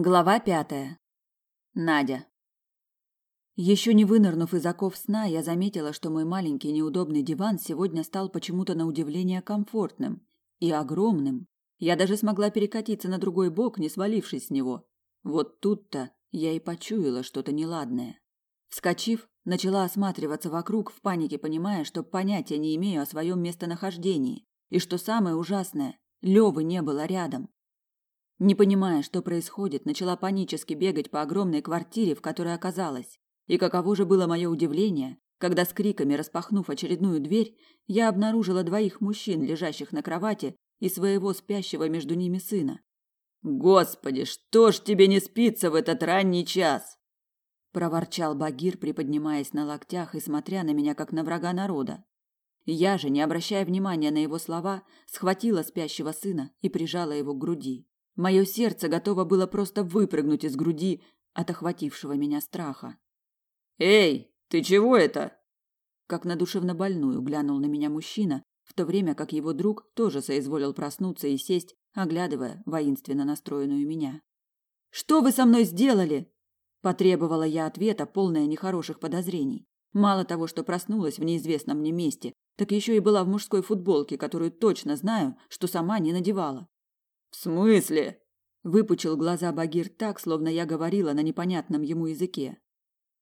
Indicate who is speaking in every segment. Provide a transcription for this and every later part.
Speaker 1: Глава пятая. Надя. Еще не вынырнув из оков сна, я заметила, что мой маленький неудобный диван сегодня стал почему-то на удивление комфортным и огромным. Я даже смогла перекатиться на другой бок, не свалившись с него. Вот тут-то я и почуяла что-то неладное. Вскочив, начала осматриваться вокруг в панике, понимая, что понятия не имею о своем местонахождении. И что самое ужасное, Лёвы не было рядом. Не понимая, что происходит, начала панически бегать по огромной квартире, в которой оказалась. И каково же было мое удивление, когда с криками распахнув очередную дверь, я обнаружила двоих мужчин, лежащих на кровати, и своего спящего между ними сына. Господи, что ж тебе не спится в этот ранний час? проворчал Багир, приподнимаясь на локтях и смотря на меня как на врага народа. Я же, не обращая внимания на его слова, схватила спящего сына и прижала его к груди. Мое сердце готово было просто выпрыгнуть из груди от охватившего меня страха. «Эй, ты чего это?» Как на душевнобольную глянул на меня мужчина, в то время как его друг тоже соизволил проснуться и сесть, оглядывая воинственно настроенную меня. «Что вы со мной сделали?» Потребовала я ответа, полная нехороших подозрений. Мало того, что проснулась в неизвестном мне месте, так еще и была в мужской футболке, которую точно знаю, что сама не надевала. В смысле? Выпучил глаза Багир так, словно я говорила на непонятном ему языке.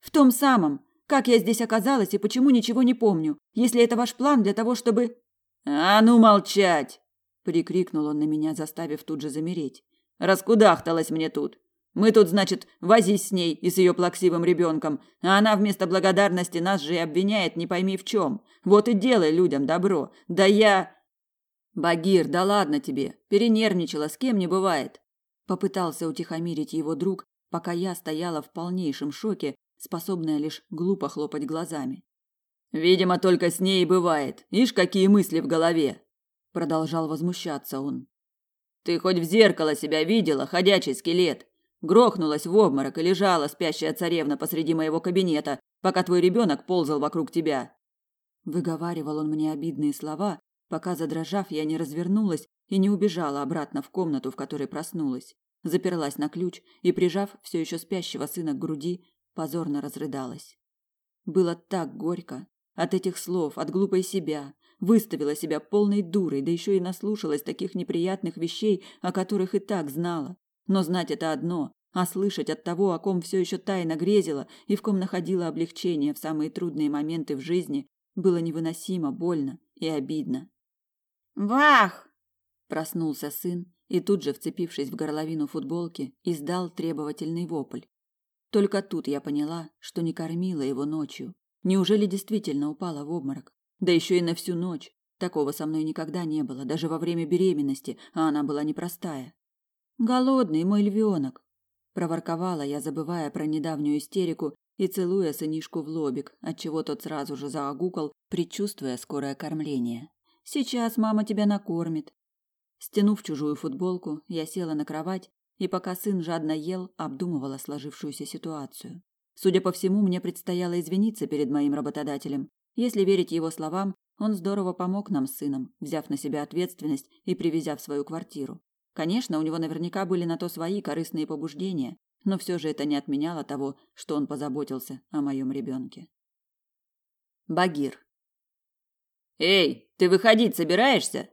Speaker 1: В том самом. Как я здесь оказалась и почему ничего не помню, если это ваш план для того, чтобы А ну молчать, прикрикнул он на меня, заставив тут же замереть. Раскудахталась мне тут. Мы тут, значит, возись с ней и с ее плаксивым ребенком, а она вместо благодарности нас же и обвиняет не пойми в чем. Вот и делай людям добро. Да я Багир, да ладно тебе, перенервничала, с кем не бывает. Попытался утихомирить его друг, пока я стояла в полнейшем шоке, способная лишь глупо хлопать глазами. Видимо, только с ней и бывает. Ишь, какие мысли в голове, продолжал возмущаться он. Ты хоть в зеркало себя видела, ходячий скелет? Грохнулась в обморок и лежала спящая царевна посреди моего кабинета, пока твой ребенок ползал вокруг тебя. Выговаривал он мне обидные слова, пока, задрожав, я не развернулась и не убежала обратно в комнату, в которой проснулась. Заперлась на ключ и, прижав все еще спящего сына к груди, позорно разрыдалась. Было так горько. От этих слов, от глупой себя, выставила себя полной дурой, да еще и наслушалась таких неприятных вещей, о которых и так знала. Но знать это одно, а слышать от того, о ком все еще тайно грезила и в ком находила облегчение в самые трудные моменты в жизни, было невыносимо больно и обидно.
Speaker 2: Вах!
Speaker 1: Проснулся сын и тут же, вцепившись в горловину футболки, издал требовательный вопль. Только тут я поняла, что не кормила его ночью. Неужели действительно упала в обморок? Да еще и на всю ночь. Такого со мной никогда не было, даже во время беременности, а она была непростая. Голодный мой львенок, проворковала я, забывая про недавнюю истерику и целуя сынишку в лобик, отчего тот сразу же заагукал, предчувствуя скорое кормление. Сейчас мама тебя накормит. Стянув чужую футболку, я села на кровать и пока сын жадно ел, обдумывала сложившуюся ситуацию. Судя по всему, мне предстояло извиниться перед моим работодателем. Если верить его словам, он здорово помог нам с сыном, взяв на себя ответственность и привезя в свою квартиру. Конечно, у него наверняка были на то свои корыстные побуждения, но все же это не отменяло того, что он позаботился о моем ребенке. Багир. «Эй, ты выходить собираешься?»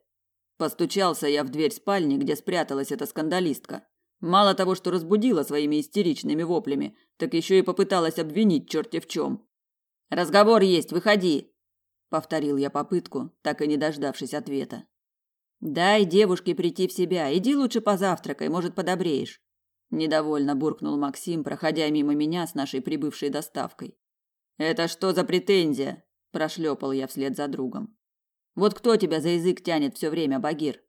Speaker 1: Постучался я в дверь спальни, где спряталась эта скандалистка. Мало того, что разбудила своими истеричными воплями, так еще и попыталась обвинить черти в чем. «Разговор есть, выходи!» Повторил я попытку, так и не дождавшись ответа. «Дай девушке прийти в себя, иди лучше позавтракай, может, подобреешь». Недовольно буркнул Максим, проходя мимо меня с нашей прибывшей доставкой. «Это что за претензия?» – прошлепал я вслед за другом. Вот кто тебя за язык тянет все время, Багир?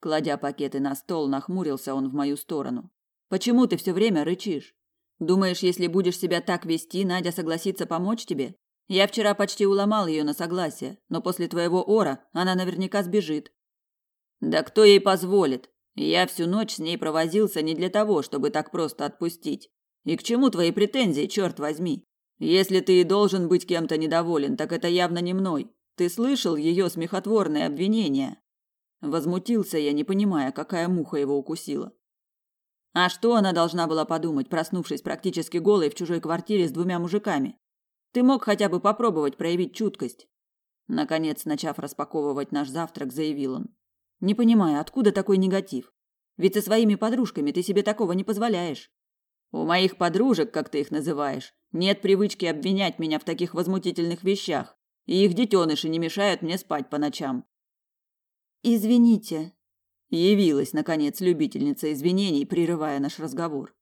Speaker 1: Кладя пакеты на стол, нахмурился он в мою сторону. Почему ты все время рычишь? Думаешь, если будешь себя так вести, Надя согласится помочь тебе? Я вчера почти уломал ее на согласие, но после твоего ора она наверняка сбежит. Да кто ей позволит? Я всю ночь с ней провозился не для того, чтобы так просто отпустить. И к чему твои претензии, черт возьми? Если ты и должен быть кем-то недоволен, так это явно не мной. Ты слышал ее смехотворные обвинения? Возмутился я, не понимая, какая муха его укусила. А что она должна была подумать, проснувшись практически голой в чужой квартире с двумя мужиками? Ты мог хотя бы попробовать проявить чуткость. Наконец, начав распаковывать наш завтрак, заявил он. Не понимаю, откуда такой негатив? Ведь со своими подружками ты себе такого не позволяешь. У моих подружек, как ты их называешь, нет привычки обвинять меня в таких возмутительных вещах, и их детеныши не мешают мне спать по ночам.
Speaker 2: Извините.
Speaker 1: Явилась, наконец, любительница извинений, прерывая наш разговор.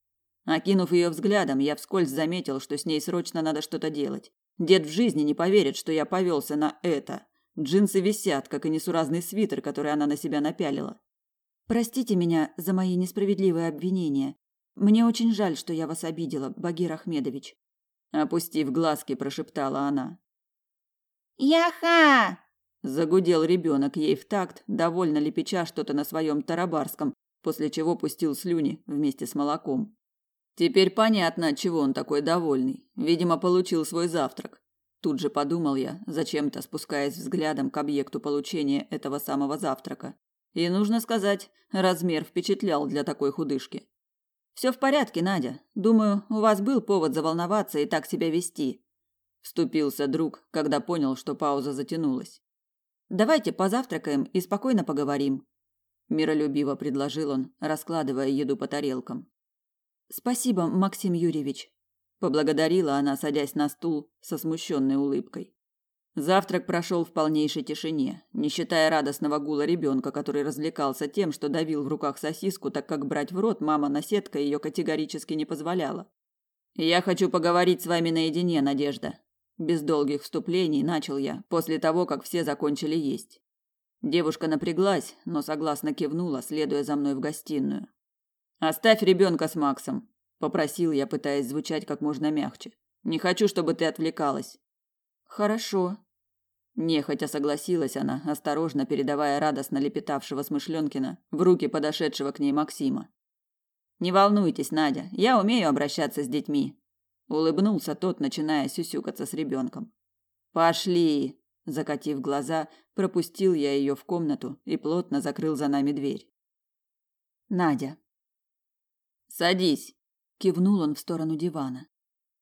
Speaker 1: Окинув ее взглядом, я вскользь заметил, что с ней срочно надо что-то делать. Дед в жизни не поверит, что я повелся на это. Джинсы висят, как и несуразный свитер, который она на себя напялила.
Speaker 2: Простите меня за мои несправедливые обвинения. Мне очень жаль, что я вас обидела, Багир Ахмедович.
Speaker 1: Опустив глазки, прошептала она.
Speaker 2: Яха!
Speaker 1: Загудел ребенок ей в такт, довольно лепеча что-то на своем тарабарском, после чего пустил слюни вместе с молоком. Теперь понятно, чего он такой довольный. Видимо, получил свой завтрак. Тут же подумал я, зачем-то спускаясь взглядом к объекту получения этого самого завтрака. И нужно сказать, размер впечатлял для такой худышки. Все в порядке, Надя. Думаю, у вас был повод заволноваться и так себя вести. Вступился друг, когда понял, что пауза затянулась. Давайте позавтракаем и спокойно поговорим, миролюбиво предложил он, раскладывая еду по тарелкам.
Speaker 2: Спасибо, Максим Юрьевич,
Speaker 1: поблагодарила она, садясь на стул со смущенной улыбкой. Завтрак прошел в полнейшей тишине, не считая радостного гула ребенка, который развлекался тем, что давил в руках сосиску, так как брать в рот мама наседка ее категорически не позволяла. Я хочу поговорить с вами наедине, Надежда. Без долгих вступлений начал я, после того, как все закончили есть. Девушка напряглась, но согласно кивнула, следуя за мной в гостиную. Оставь ребенка с Максом, попросил я, пытаясь звучать как можно мягче. Не хочу, чтобы ты отвлекалась.
Speaker 2: Хорошо.
Speaker 1: Нехотя согласилась она, осторожно передавая радостно лепетавшего Смышленкина в руки подошедшего к ней Максима. Не волнуйтесь, Надя, я умею обращаться с детьми. Улыбнулся тот, начиная сюсюкаться с ребенком. Пошли, закатив глаза, пропустил я ее в комнату и плотно закрыл за нами дверь. Надя. Садись, кивнул он в сторону дивана.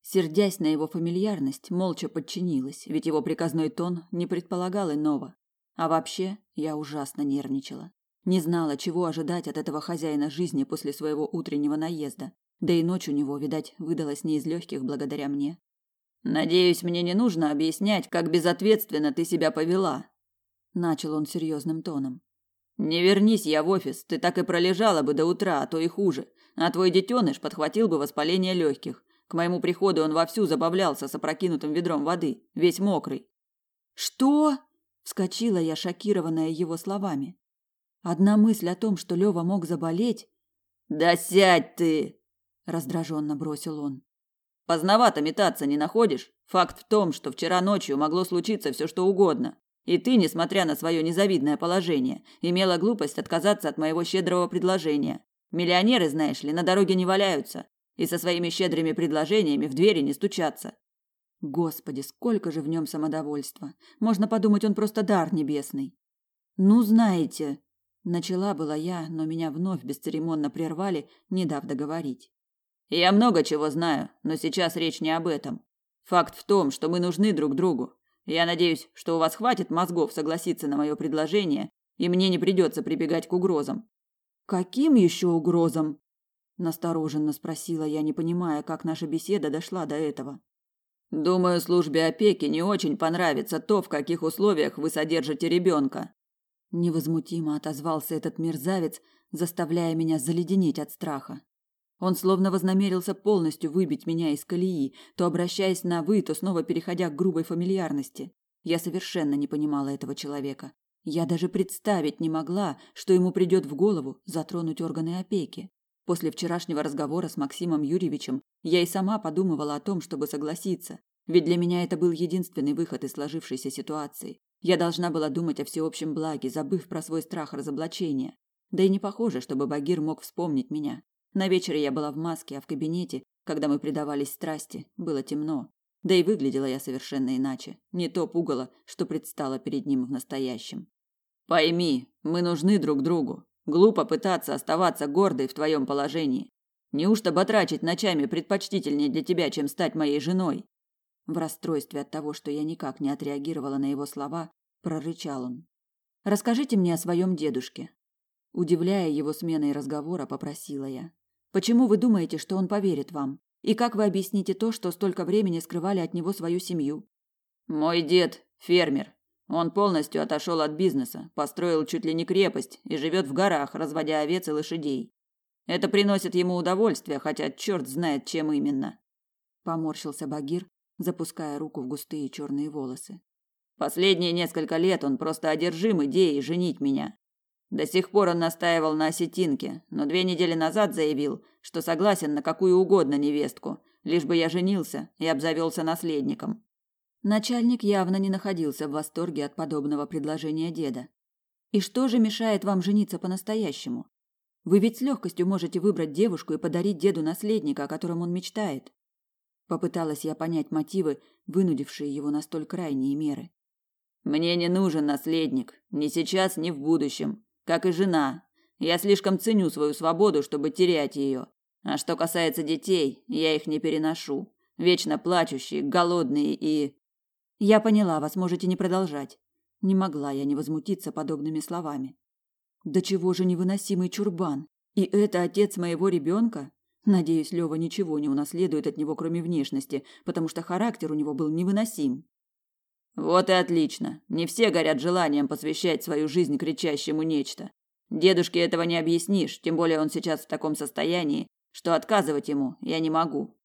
Speaker 1: Сердясь на его фамильярность, молча подчинилась, ведь его приказной тон не предполагал иного. А вообще, я ужасно нервничала. Не знала, чего ожидать от этого хозяина жизни после своего утреннего наезда. Да и ночь у него, видать, выдалась не из легких благодаря мне. Надеюсь, мне не нужно объяснять, как безответственно ты себя повела, начал он серьезным тоном. Не вернись я в офис, ты так и пролежала бы до утра, а то и хуже. А твой детеныш подхватил бы воспаление легких. К моему приходу он вовсю забавлялся с опрокинутым ведром воды, весь мокрый.
Speaker 2: Что? вскочила я, шокированная его словами. Одна мысль о том, что Лёва мог заболеть.
Speaker 1: Да сядь ты,
Speaker 2: раздраженно бросил он.
Speaker 1: Поздновато метаться не находишь? Факт в том, что вчера ночью могло случиться все что угодно. И ты, несмотря на свое незавидное положение, имела глупость отказаться от моего щедрого предложения. Миллионеры, знаешь ли, на дороге не валяются и со своими щедрыми предложениями в двери не стучатся.
Speaker 2: Господи, сколько же в нем самодовольства. Можно подумать, он просто дар небесный. Ну, знаете, начала была я, но меня вновь бесцеремонно прервали, не дав договорить.
Speaker 1: Я много чего знаю, но сейчас речь не об этом. Факт в том, что мы нужны друг другу. Я надеюсь, что у вас хватит мозгов согласиться на мое предложение, и мне не придется прибегать к угрозам.
Speaker 2: Каким еще угрозам? настороженно спросила я, не понимая, как наша беседа дошла до этого.
Speaker 1: Думаю, службе опеки не очень понравится то, в каких условиях вы содержите ребенка.
Speaker 2: Невозмутимо отозвался этот мерзавец, заставляя меня заледенеть от страха. Он словно вознамерился полностью выбить меня из колеи, то обращаясь на вы, то снова переходя к грубой фамильярности. Я совершенно не понимала этого человека. Я даже представить не могла, что ему придет в голову затронуть органы опеки. После вчерашнего разговора с Максимом Юрьевичем я и сама подумывала о том, чтобы согласиться, ведь для меня это был единственный выход из сложившейся ситуации. Я должна была думать о всеобщем благе, забыв про свой страх разоблачения. Да и не похоже, чтобы Багир мог вспомнить меня. На вечере я была в маске, а в кабинете, когда мы предавались страсти, было темно. Да и выглядела я совершенно иначе, не то пугало, что предстало перед ним в настоящем.
Speaker 1: Пойми, мы нужны друг другу. Глупо пытаться оставаться гордой в твоем положении.
Speaker 2: Неужто батрачить ночами предпочтительнее для тебя, чем стать моей женой? В расстройстве от того, что я никак не отреагировала на его слова, прорычал он. Расскажите мне о своем дедушке. Удивляя его сменой разговора, попросила я. Почему вы думаете, что он поверит вам? И как вы объясните то, что столько времени скрывали от него свою семью? Мой дед фермер. Он полностью отошел от бизнеса, построил чуть ли не крепость и живет в горах, разводя овец и лошадей. Это приносит ему удовольствие, хотя черт знает, чем именно. Поморщился Багир, запуская руку в густые черные волосы. Последние несколько лет он просто одержим идеей женить меня. До сих пор он настаивал на осетинке, но две недели назад заявил, что согласен на какую угодно невестку, лишь бы я женился и обзавелся наследником. Начальник явно не находился в восторге от подобного предложения деда. И что же мешает вам жениться по-настоящему? Вы ведь с легкостью можете выбрать девушку и подарить деду наследника, о котором он мечтает. Попыталась я понять мотивы, вынудившие его на столь крайние меры. Мне не нужен наследник, ни сейчас, ни в будущем, как и жена. Я слишком ценю свою свободу, чтобы терять ее. А что касается детей, я их не переношу. Вечно плачущие, голодные и Я поняла, вас можете не продолжать. Не могла я не возмутиться подобными словами. Да чего же невыносимый чурбан? И это отец моего ребенка? Надеюсь, Лёва ничего не унаследует от него, кроме внешности, потому что характер у него был невыносим. Вот и отлично. Не все горят желанием посвящать свою жизнь кричащему нечто. Дедушке этого не объяснишь, тем более он сейчас в таком состоянии, что отказывать ему я не могу.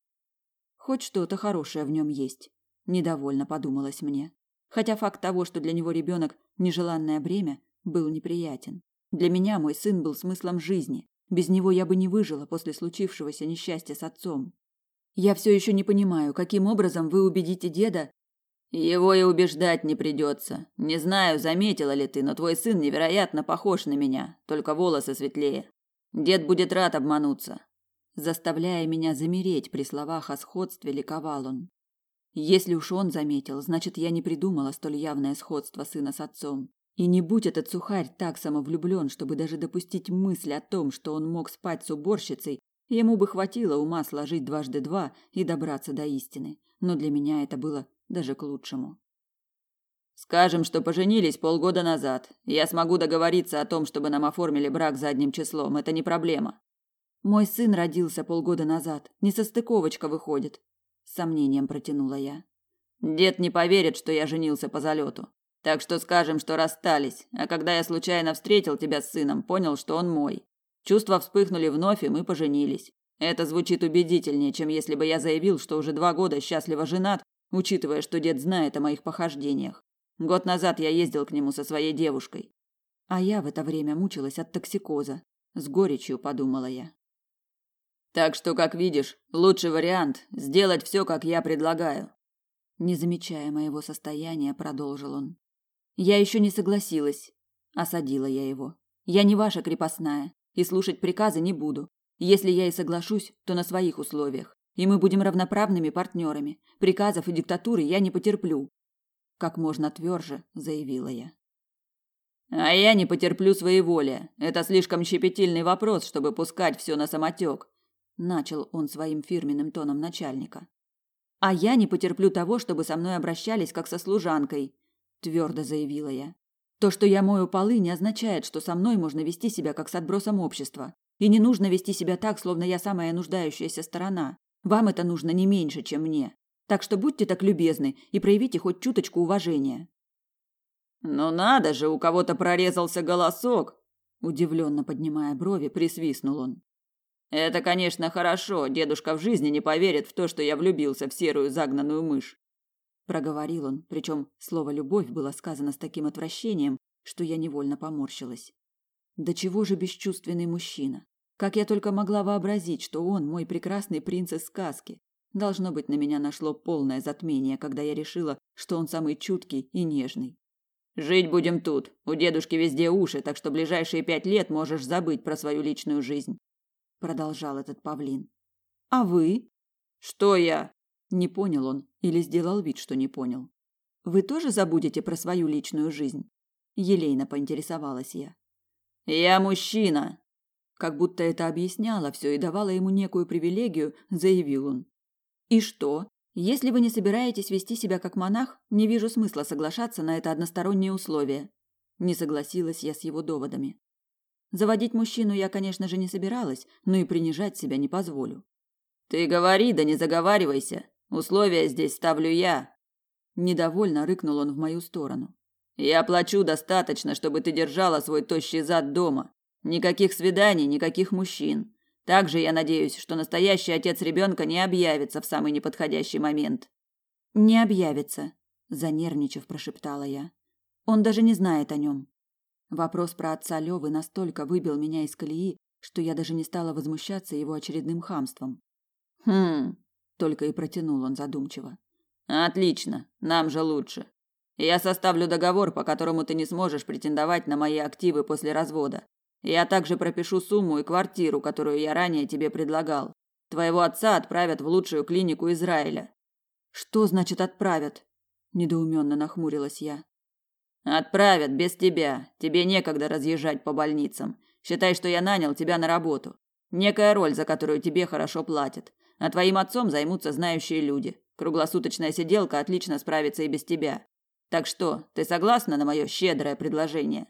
Speaker 2: Хоть что-то хорошее в нем есть, недовольно подумалось мне. Хотя факт того, что для него ребенок нежеланное бремя, был неприятен. Для меня мой сын был смыслом жизни. Без него я бы не выжила после случившегося несчастья с отцом. Я все еще не понимаю, каким образом вы убедите деда его и убеждать не придется. Не знаю, заметила ли ты, но твой сын невероятно похож на меня, только волосы светлее. Дед будет рад обмануться. Заставляя меня замереть при словах о сходстве, ликовал он. Если уж он заметил, значит, я не придумала столь явное сходство сына с отцом. И не будь этот сухарь так самовлюблен, чтобы даже допустить мысль о том, что он мог спать с уборщицей, ему бы хватило ума сложить дважды два и добраться до истины. Но для меня это было даже к лучшему. Скажем, что поженились полгода назад. Я смогу договориться о том, чтобы нам оформили брак задним числом. Это не проблема. Мой сын родился полгода назад. Несостыковочка выходит. С сомнением протянула я. Дед не поверит, что я женился по залету. Так что скажем, что расстались. А когда я случайно встретил тебя с сыном, понял, что он мой. Чувства вспыхнули вновь, и мы поженились. Это звучит убедительнее, чем если бы я заявил, что уже два года счастливо женат учитывая, что дед знает о моих похождениях. Год назад я ездил к нему со своей девушкой. А я в это время мучилась от токсикоза. С горечью подумала я. Так что, как видишь, лучший вариант – сделать все, как я предлагаю. Не замечая моего состояния, продолжил он. Я еще не согласилась. Осадила я его. Я не ваша крепостная, и слушать приказы не буду. Если я и соглашусь, то на своих условиях и мы будем равноправными партнерами. Приказов и диктатуры я не потерплю, как можно тверже заявила я. А я не потерплю своеволия. Это слишком щепетильный вопрос, чтобы пускать все на самотек. Начал он своим фирменным тоном начальника. А я не потерплю того, чтобы со мной обращались как со служанкой, твердо заявила я. То, что я мою полы, не означает, что со мной можно вести себя как с отбросом общества. И не нужно вести себя так, словно я самая нуждающаяся сторона. Вам это нужно не меньше, чем мне. Так что будьте так любезны и проявите хоть чуточку уважения. Ну надо же, у кого-то прорезался голосок, удивленно поднимая брови, присвистнул он. Это, конечно, хорошо. Дедушка в жизни не поверит в то, что я влюбился в серую загнанную мышь, проговорил он, причем слово любовь было сказано с таким отвращением, что я невольно поморщилась. Да чего же бесчувственный мужчина? Как я только могла вообразить, что он мой прекрасный принц из сказки. Должно быть, на меня нашло полное затмение, когда я решила, что он самый чуткий и нежный. Жить будем тут. У дедушки везде уши, так что ближайшие пять лет можешь забыть про свою личную жизнь, продолжал этот павлин. А вы? Что я? Не понял он или сделал вид, что не понял. Вы тоже забудете про свою личную жизнь? Елейно поинтересовалась я. Я мужчина, Как будто это объясняло все и давало ему некую привилегию, заявил он. И что? Если вы не собираетесь вести себя как монах, не вижу смысла соглашаться на это одностороннее условие. Не согласилась я с его доводами. Заводить мужчину я, конечно же, не собиралась, но и принижать себя не позволю.
Speaker 1: Ты говори, да не заговаривайся. Условия здесь ставлю я.
Speaker 2: Недовольно рыкнул он в мою сторону.
Speaker 1: Я плачу достаточно, чтобы ты держала свой тощий зад дома. Никаких свиданий, никаких мужчин. Также я надеюсь, что настоящий отец ребенка не объявится в самый неподходящий момент.
Speaker 2: Не объявится, занервничав, прошептала я. Он даже не знает о нем. Вопрос про отца Лёвы настолько выбил меня из колеи, что я даже не стала возмущаться его очередным хамством.
Speaker 1: Хм,
Speaker 2: только и протянул он задумчиво.
Speaker 1: Отлично, нам же лучше. Я составлю договор, по которому ты не сможешь претендовать на мои активы после развода. Я также пропишу сумму и квартиру, которую я ранее тебе предлагал. Твоего отца отправят в лучшую клинику Израиля.
Speaker 2: Что значит отправят? недоуменно нахмурилась я.
Speaker 1: Отправят без тебя. Тебе некогда разъезжать по больницам. Считай, что я нанял тебя на работу. Некая роль, за которую тебе хорошо платят. А твоим отцом займутся знающие люди. Круглосуточная сиделка отлично справится и без тебя. Так что, ты согласна на мое щедрое предложение?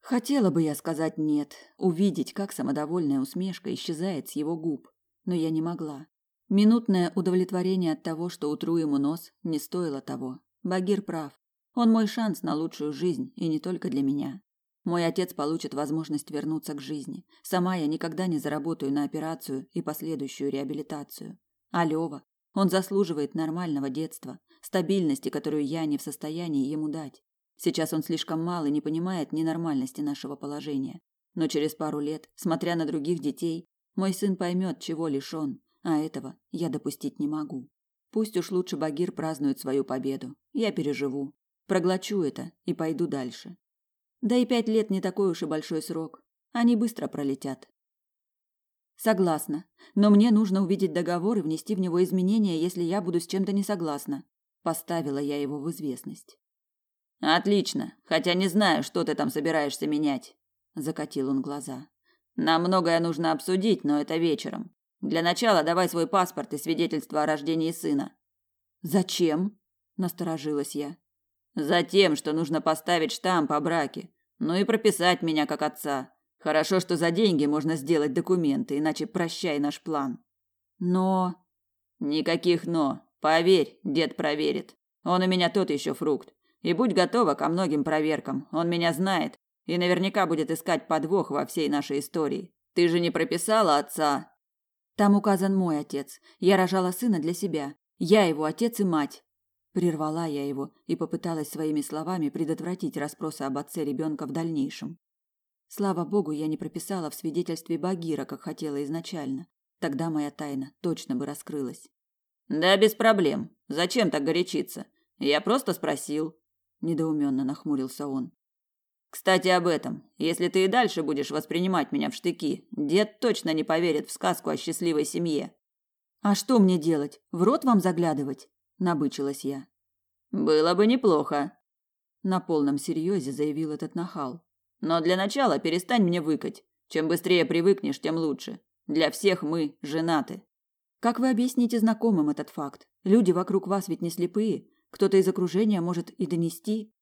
Speaker 2: Хотела бы я сказать нет, увидеть, как самодовольная усмешка исчезает с его губ, но я не могла. Минутное удовлетворение от того, что утру ему нос, не стоило того. Багир прав. Он мой шанс на лучшую жизнь, и не только для меня. Мой отец получит возможность вернуться к жизни. Сама я никогда не заработаю на операцию и последующую реабилитацию. А Лёва, он заслуживает нормального детства, стабильности, которую я не в состоянии ему дать. Сейчас он слишком мал и не понимает ненормальности нашего положения. Но через пару лет, смотря на других детей, мой сын поймет, чего лишён, а этого я допустить не могу. Пусть уж лучше Багир празднует свою победу. Я переживу. Проглочу это и пойду дальше. Да и пять лет не такой уж и большой срок. Они быстро пролетят. Согласна. Но мне нужно увидеть договор и внести в него изменения, если я буду с чем-то не согласна. Поставила я его в известность.
Speaker 1: Отлично, хотя не знаю, что ты там собираешься менять, закатил он глаза. Нам многое нужно обсудить, но это вечером. Для начала давай свой паспорт и свидетельство о рождении сына.
Speaker 2: Зачем? насторожилась я.
Speaker 1: Затем, что нужно поставить штамп о браке, ну и прописать меня как отца. Хорошо, что за деньги можно сделать документы, иначе прощай наш план.
Speaker 2: Но
Speaker 1: никаких но. Поверь, дед проверит. Он у меня тот еще фрукт. И будь готова ко многим проверкам. Он меня знает и наверняка будет искать подвох во всей нашей истории. Ты же не прописала отца.
Speaker 2: Там указан мой отец. Я рожала сына для себя. Я его отец и мать. Прервала я его и попыталась своими словами предотвратить расспросы об отце ребенка в дальнейшем. Слава богу, я не прописала в свидетельстве Багира, как хотела изначально. Тогда моя тайна точно бы раскрылась.
Speaker 1: Да без проблем. Зачем так горячиться? Я просто спросил
Speaker 2: недоуменно нахмурился он.
Speaker 1: Кстати, об этом. Если ты и дальше будешь воспринимать меня в штыки, дед точно не поверит в сказку о счастливой семье.
Speaker 2: А что мне делать? В рот вам заглядывать? набычилась я.
Speaker 1: Было бы неплохо,
Speaker 2: на полном серьезе заявил этот нахал.
Speaker 1: Но для начала перестань мне выкать. Чем быстрее привыкнешь, тем лучше. Для всех мы женаты.
Speaker 2: Как вы объясните знакомым этот факт? Люди вокруг вас ведь не слепые. Кто-то из окружения может и донести.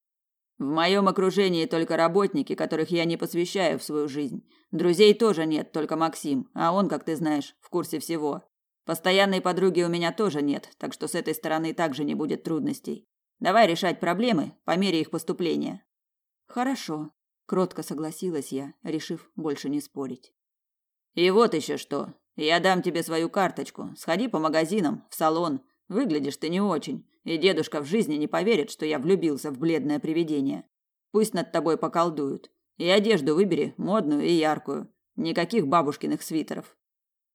Speaker 1: В моем окружении только работники, которых я не посвящаю в свою жизнь. Друзей тоже нет, только Максим, а он, как ты знаешь, в курсе всего. Постоянной подруги у меня тоже нет, так что с этой стороны также не будет трудностей. Давай решать проблемы по мере их поступления.
Speaker 2: Хорошо, кротко согласилась я, решив больше не спорить.
Speaker 1: И вот еще что. Я дам тебе свою карточку. Сходи по магазинам, в салон. Выглядишь ты не очень. И дедушка в жизни не поверит, что я влюбился в бледное привидение. Пусть над тобой поколдуют. И одежду выбери модную и яркую. Никаких бабушкиных свитеров.